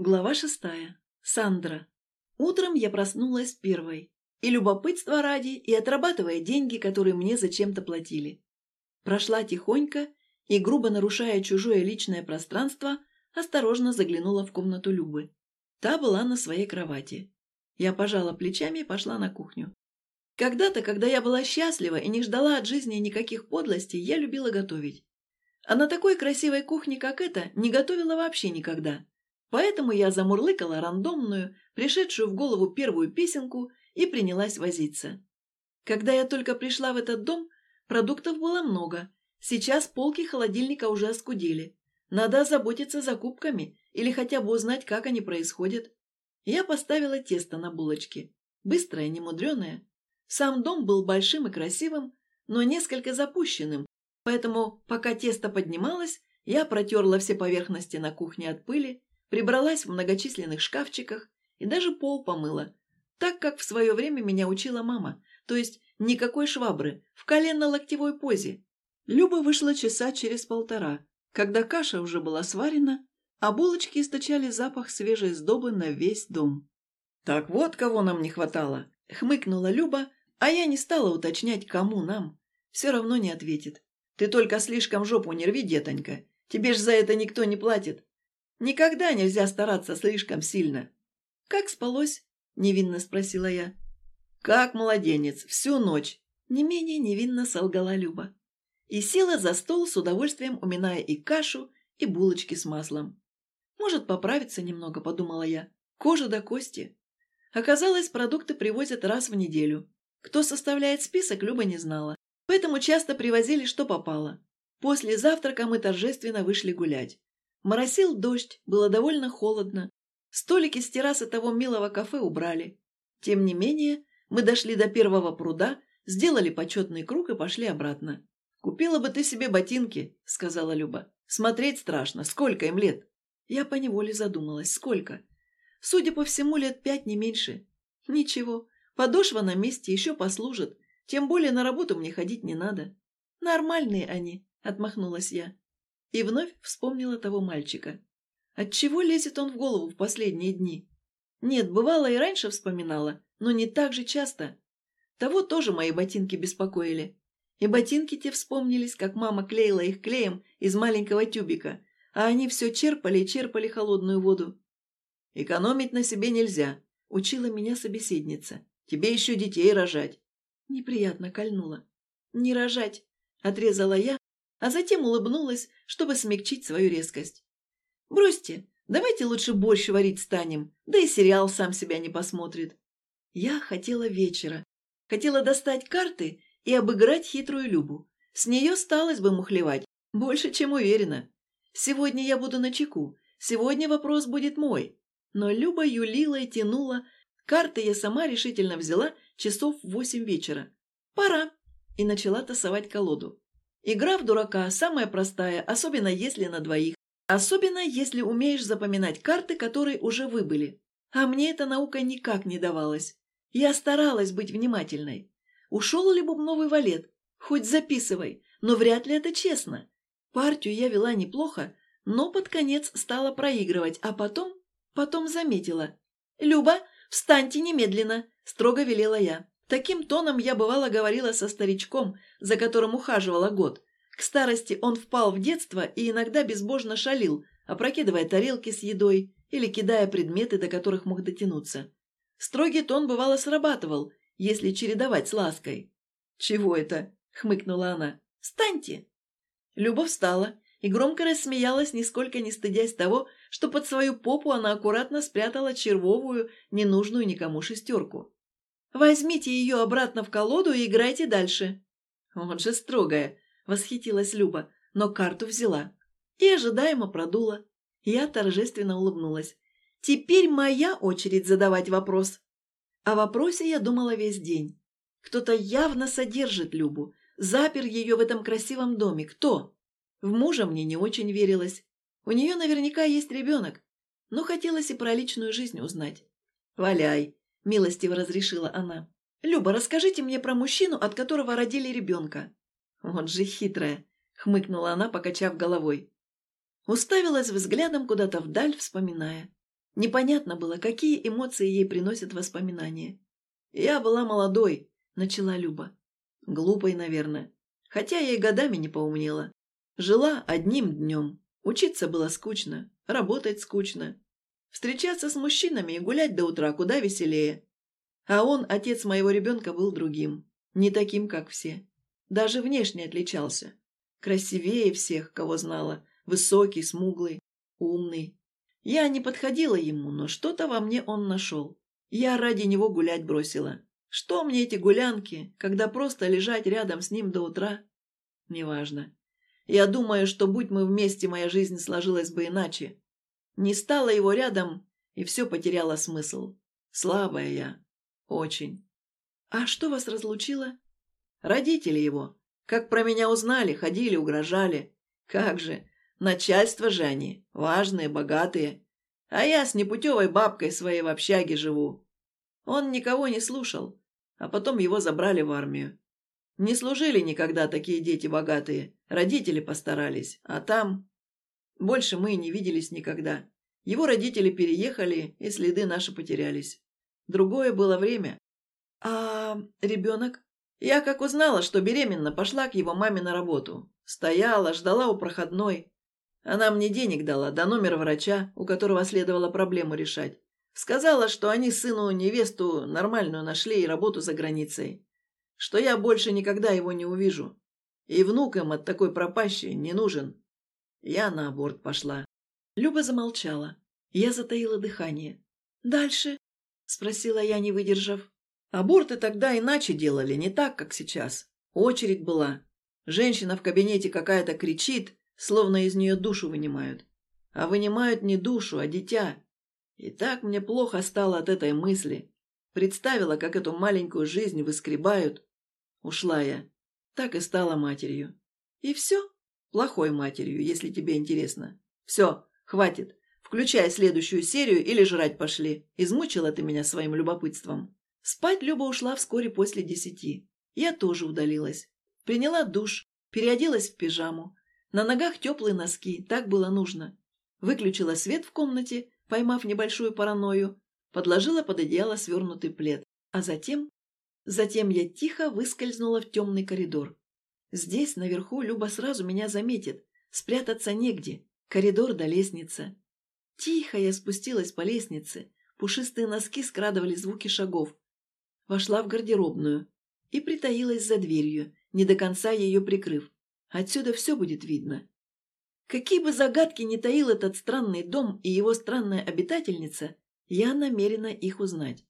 Глава шестая. Сандра. Утром я проснулась первой. И любопытство ради, и отрабатывая деньги, которые мне зачем-то платили. Прошла тихонько и, грубо нарушая чужое личное пространство, осторожно заглянула в комнату Любы. Та была на своей кровати. Я пожала плечами и пошла на кухню. Когда-то, когда я была счастлива и не ждала от жизни никаких подлостей, я любила готовить. А на такой красивой кухне, как эта, не готовила вообще никогда. Поэтому я замурлыкала рандомную, пришедшую в голову первую песенку и принялась возиться. Когда я только пришла в этот дом, продуктов было много. Сейчас полки холодильника уже оскудели. Надо озаботиться закупками или хотя бы узнать, как они происходят. Я поставила тесто на булочки. Быстрое, немудреное. Сам дом был большим и красивым, но несколько запущенным, поэтому, пока тесто поднималось, я протерла все поверхности на кухне от пыли, прибралась в многочисленных шкафчиках и даже пол помыла, так как в свое время меня учила мама, то есть никакой швабры, в коленно-локтевой позе. Люба вышла часа через полтора, когда каша уже была сварена, а булочки источали запах свежей сдобы на весь дом. «Так вот кого нам не хватало!» — хмыкнула Люба, а я не стала уточнять, кому нам. Все равно не ответит. «Ты только слишком жопу не рви, детонька. Тебе ж за это никто не платит. Никогда нельзя стараться слишком сильно. «Как спалось?» – невинно спросила я. «Как младенец, всю ночь!» – не менее невинно солгала Люба. И села за стол с удовольствием, уминая и кашу, и булочки с маслом. «Может, поправиться немного», – подумала я. «Кожа до кости». Оказалось, продукты привозят раз в неделю. Кто составляет список, Люба не знала. Поэтому часто привозили, что попало. После завтрака мы торжественно вышли гулять. Моросил дождь, было довольно холодно. Столики с террасы того милого кафе убрали. Тем не менее, мы дошли до первого пруда, сделали почетный круг и пошли обратно. «Купила бы ты себе ботинки», — сказала Люба. «Смотреть страшно. Сколько им лет?» Я поневоле задумалась. Сколько? Судя по всему, лет пять, не меньше. Ничего, подошва на месте еще послужит. Тем более на работу мне ходить не надо. Нормальные они, — отмахнулась я. И вновь вспомнила того мальчика. Отчего лезет он в голову в последние дни? Нет, бывало и раньше вспоминала, но не так же часто. Того тоже мои ботинки беспокоили. И ботинки те вспомнились, как мама клеила их клеем из маленького тюбика, а они все черпали и черпали холодную воду. «Экономить на себе нельзя», — учила меня собеседница. «Тебе еще детей рожать». Неприятно кольнула. «Не рожать», — отрезала я, а затем улыбнулась, чтобы смягчить свою резкость. «Бросьте, давайте лучше борщ варить станем, да и сериал сам себя не посмотрит». Я хотела вечера, хотела достать карты и обыграть хитрую Любу. С нее сталось бы мухлевать, больше, чем уверена. Сегодня я буду на чеку, сегодня вопрос будет мой. Но Люба юлила и тянула, карты я сама решительно взяла часов в восемь вечера. «Пора!» и начала тасовать колоду. Игра в дурака самая простая, особенно если на двоих. Особенно если умеешь запоминать карты, которые уже выбыли. А мне эта наука никак не давалась. Я старалась быть внимательной. Ушел ли бубновый валет? Хоть записывай, но вряд ли это честно. Партию я вела неплохо, но под конец стала проигрывать, а потом... Потом заметила. «Люба, встаньте немедленно!» – строго велела я. Таким тоном я бывало говорила со старичком, за которым ухаживала год. К старости он впал в детство и иногда безбожно шалил, опрокидывая тарелки с едой или кидая предметы, до которых мог дотянуться. Строгий тон бывало срабатывал, если чередовать с лаской. «Чего это?» — хмыкнула она. «Встаньте!» Люба встала и громко рассмеялась, нисколько не стыдясь того, что под свою попу она аккуратно спрятала червовую, ненужную никому шестерку. Возьмите ее обратно в колоду и играйте дальше». «Вот же строгая», — восхитилась Люба, но карту взяла. И ожидаемо продула. Я торжественно улыбнулась. «Теперь моя очередь задавать вопрос». О вопросе я думала весь день. Кто-то явно содержит Любу, запер ее в этом красивом доме. Кто? В мужа мне не очень верилось. У нее наверняка есть ребенок, но хотелось и про личную жизнь узнать. «Валяй!» – милостиво разрешила она. «Люба, расскажите мне про мужчину, от которого родили ребенка». «Вот же хитрая», – хмыкнула она, покачав головой. Уставилась взглядом куда-то вдаль, вспоминая. Непонятно было, какие эмоции ей приносят воспоминания. «Я была молодой», — начала Люба. Глупой, наверное. Хотя я и годами не поумнела. Жила одним днем. Учиться было скучно, работать скучно. Встречаться с мужчинами и гулять до утра куда веселее. А он, отец моего ребенка, был другим. Не таким, как все. Даже внешне отличался. Красивее всех, кого знала. Высокий, смуглый, умный. Я не подходила ему, но что-то во мне он нашел. Я ради него гулять бросила. Что мне эти гулянки, когда просто лежать рядом с ним до утра? Неважно. Я думаю, что будь мы вместе, моя жизнь сложилась бы иначе. Не стало его рядом, и все потеряло смысл. Слабая я. Очень. А что вас разлучило? Родители его. Как про меня узнали, ходили, угрожали. Как же, начальство же они, важные, богатые. А я с непутевой бабкой своей в общаге живу. Он никого не слушал, а потом его забрали в армию. Не служили никогда такие дети богатые, родители постарались, а там... Больше мы не виделись никогда. Его родители переехали, и следы наши потерялись. Другое было время. А ребенок? Я как узнала, что беременна, пошла к его маме на работу. Стояла, ждала у проходной. Она мне денег дала, до номера врача, у которого следовало проблему решать. Сказала, что они сыну невесту нормальную нашли и работу за границей. Что я больше никогда его не увижу. И внук им от такой пропащей не нужен. Я на аборт пошла. Люба замолчала. Я затаила дыхание. «Дальше?» – спросила я, не выдержав. Аборты тогда иначе делали, не так, как сейчас. Очередь была. Женщина в кабинете какая-то кричит, словно из нее душу вынимают. А вынимают не душу, а дитя. И так мне плохо стало от этой мысли. Представила, как эту маленькую жизнь выскребают. Ушла я. Так и стала матерью. И все? Плохой матерью, если тебе интересно. Все, хватит. Включай следующую серию или жрать пошли. Измучила ты меня своим любопытством. Спать Люба ушла вскоре после десяти. Я тоже удалилась. Приняла душ, переоделась в пижаму. На ногах теплые носки, так было нужно. Выключила свет в комнате, поймав небольшую паранойю, подложила под одеяло свернутый плед. А затем... Затем я тихо выскользнула в темный коридор. Здесь, наверху, Люба сразу меня заметит. Спрятаться негде. Коридор до лестницы. Тихо я спустилась по лестнице. Пушистые носки скрадывали звуки шагов вошла в гардеробную и притаилась за дверью, не до конца ее прикрыв. Отсюда все будет видно. Какие бы загадки ни таил этот странный дом и его странная обитательница, я намерена их узнать.